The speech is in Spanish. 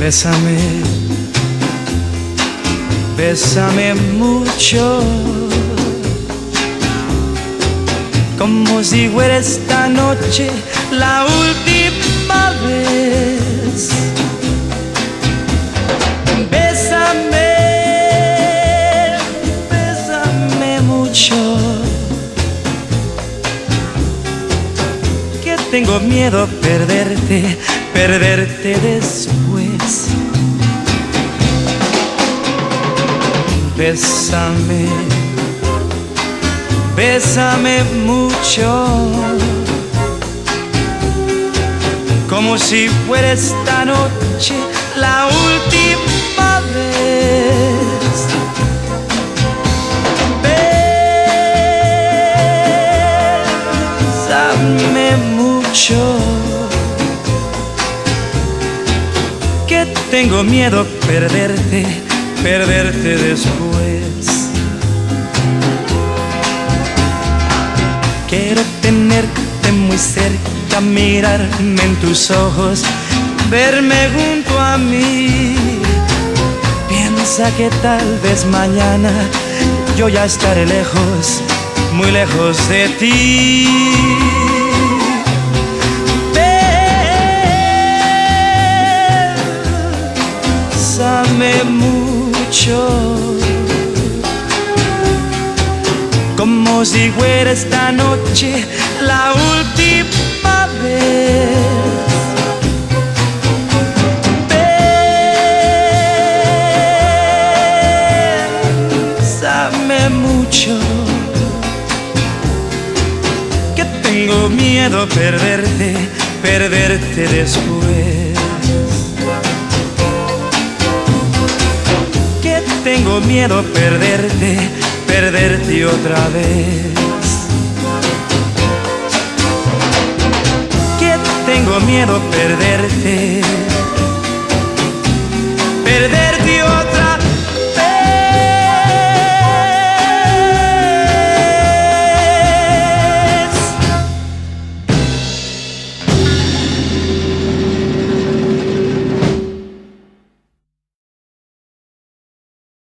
Bésame, bésame mucho, como si fuera esta noche la última vez. Bésame, bésame mucho, que tengo miedo perderte, perderte después. Bésame, bésame mucho, como si fuera esta noche la última vez. Bésame mucho, que tengo miedo perderte, perderte después. Quiero tenerte muy cerca, mirarme en tus ojos, verme junto a mí. Piensa que tal vez mañana yo ya estaré lejos, muy lejos de ti. Como si fuera esta noche la última vez. Bésame mucho, que tengo miedo perderte, perderte después. Tengo miedo perderte, perderte otra vez. Que tengo miedo perderte, perderte otra vez.